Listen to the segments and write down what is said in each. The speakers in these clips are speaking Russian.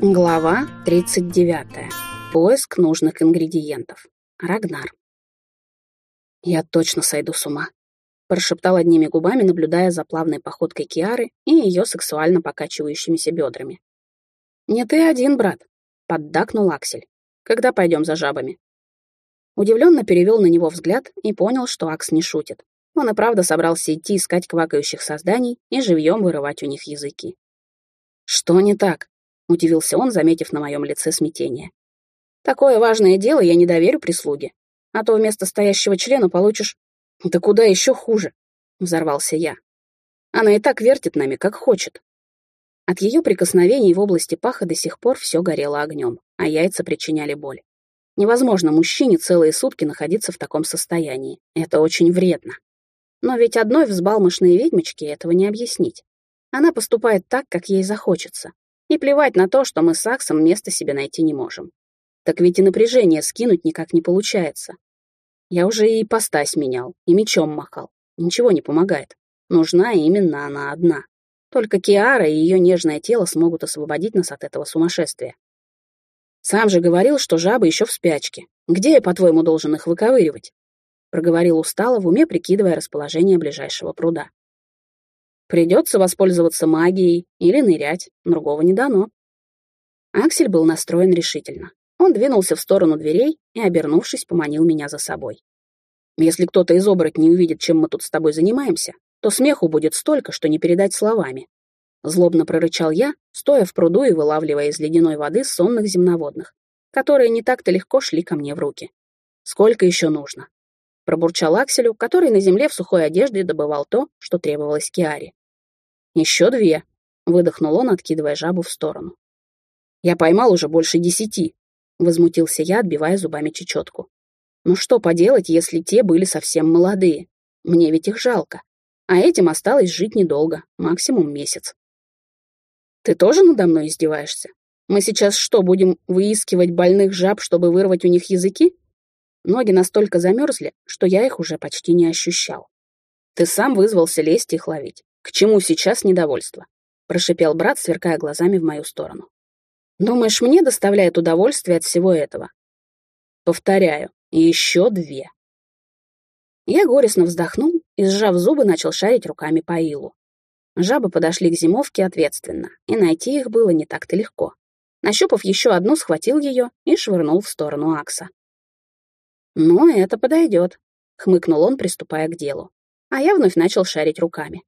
Глава 39. Поиск нужных ингредиентов. Рагнар. «Я точно сойду с ума», — прошептал одними губами, наблюдая за плавной походкой Киары и ее сексуально покачивающимися бедрами. «Не ты один, брат», — поддакнул Аксель. «Когда пойдем за жабами?» Удивленно перевел на него взгляд и понял, что Акс не шутит. Он и правда собрался идти искать квакающих созданий и живьем вырывать у них языки. «Что не так?» — удивился он, заметив на моем лице смятение. «Такое важное дело я не доверю прислуге, а то вместо стоящего члена получишь... Да куда еще хуже!» — взорвался я. «Она и так вертит нами, как хочет». От ее прикосновений в области паха до сих пор все горело огнем, а яйца причиняли боль. Невозможно мужчине целые сутки находиться в таком состоянии. Это очень вредно. Но ведь одной взбалмошной ведьмочке этого не объяснить. Она поступает так, как ей захочется. И плевать на то, что мы с Аксом места себе найти не можем. Так ведь и напряжение скинуть никак не получается. Я уже и постась менял, и мечом махал. Ничего не помогает. Нужна именно она одна. Только Киара и ее нежное тело смогут освободить нас от этого сумасшествия. Сам же говорил, что жабы еще в спячке. Где я, по-твоему, должен их выковыривать? Проговорил устало, в уме прикидывая расположение ближайшего пруда. Придется воспользоваться магией или нырять, другого не дано. Аксель был настроен решительно. Он двинулся в сторону дверей и, обернувшись, поманил меня за собой. «Если кто-то из оборотней увидит, чем мы тут с тобой занимаемся, то смеху будет столько, что не передать словами». Злобно прорычал я, стоя в пруду и вылавливая из ледяной воды сонных земноводных, которые не так-то легко шли ко мне в руки. «Сколько еще нужно?» Пробурчал Акселю, который на земле в сухой одежде добывал то, что требовалось Киаре. «Еще две», — выдохнул он, откидывая жабу в сторону. «Я поймал уже больше десяти», — возмутился я, отбивая зубами чечетку. «Ну что поделать, если те были совсем молодые? Мне ведь их жалко. А этим осталось жить недолго, максимум месяц». «Ты тоже надо мной издеваешься? Мы сейчас что, будем выискивать больных жаб, чтобы вырвать у них языки?» Ноги настолько замерзли, что я их уже почти не ощущал. Ты сам вызвался лезть их ловить. К чему сейчас недовольство? Прошипел брат, сверкая глазами в мою сторону. Думаешь, мне доставляет удовольствие от всего этого? Повторяю, еще две. Я горестно вздохнул и, сжав зубы, начал шарить руками по илу. Жабы подошли к зимовке ответственно, и найти их было не так-то легко. Нащупав еще одну, схватил ее и швырнул в сторону Акса. «Ну, это подойдет», — хмыкнул он, приступая к делу. А я вновь начал шарить руками.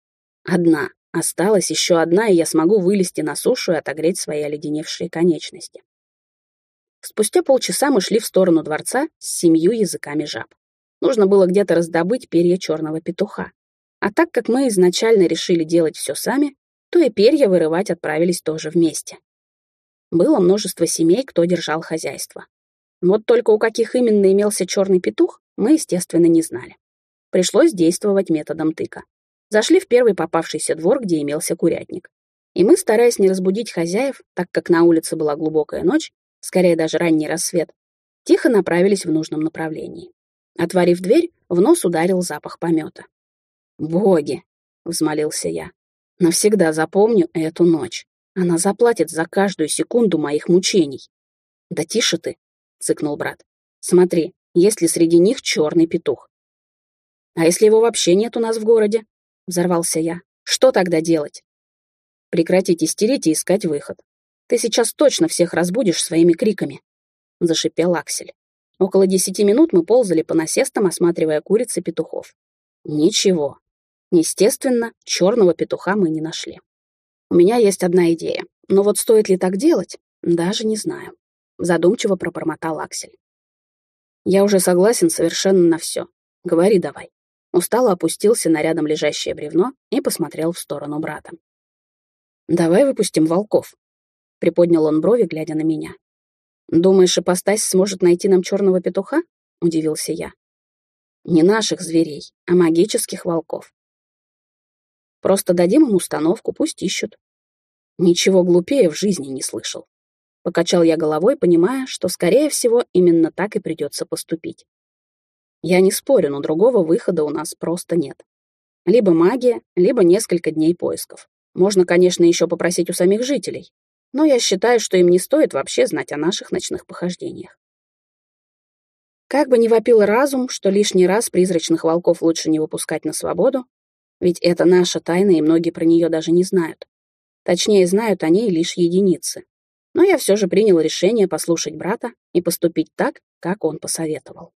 Одна. Осталась еще одна, и я смогу вылезти на сушу и отогреть свои оледеневшие конечности. Спустя полчаса мы шли в сторону дворца с семью языками жаб. Нужно было где-то раздобыть перья черного петуха. А так как мы изначально решили делать все сами, то и перья вырывать отправились тоже вместе. Было множество семей, кто держал хозяйство. Вот только у каких именно имелся черный петух, мы, естественно, не знали. Пришлось действовать методом тыка. Зашли в первый попавшийся двор, где имелся курятник. И мы, стараясь не разбудить хозяев, так как на улице была глубокая ночь, скорее даже ранний рассвет, тихо направились в нужном направлении. Отворив дверь, в нос ударил запах помета. «Боги!» — взмолился я. «Навсегда запомню эту ночь. Она заплатит за каждую секунду моих мучений». «Да тише ты!» — цыкнул брат. «Смотри, есть ли среди них черный петух?» «А если его вообще нет у нас в городе?» — взорвался я. «Что тогда делать?» «Прекратить истерить и искать выход. Ты сейчас точно всех разбудишь своими криками», — зашипел Аксель. Около десяти минут мы ползали по насестам, осматривая куриц и петухов. Ничего. Естественно, черного петуха мы не нашли. У меня есть одна идея, но вот стоит ли так делать, даже не знаю задумчиво пробормотал Аксель. Я уже согласен совершенно на все. Говори давай. Устало опустился на рядом лежащее бревно и посмотрел в сторону брата. «Давай выпустим волков», — приподнял он брови, глядя на меня. «Думаешь, ипостась сможет найти нам черного петуха?» — удивился я. «Не наших зверей, а магических волков. Просто дадим им установку, пусть ищут». Ничего глупее в жизни не слышал. Покачал я головой, понимая, что, скорее всего, именно так и придется поступить. Я не спорю, но другого выхода у нас просто нет. Либо магия, либо несколько дней поисков. Можно, конечно, еще попросить у самих жителей. но я считаю, что им не стоит вообще знать о наших ночных похождениях. Как бы ни вопил разум, что лишний раз призрачных волков лучше не выпускать на свободу, ведь это наша тайна, и многие про нее даже не знают. Точнее, знают о ней лишь единицы. Но я все же принял решение послушать брата и поступить так, как он посоветовал.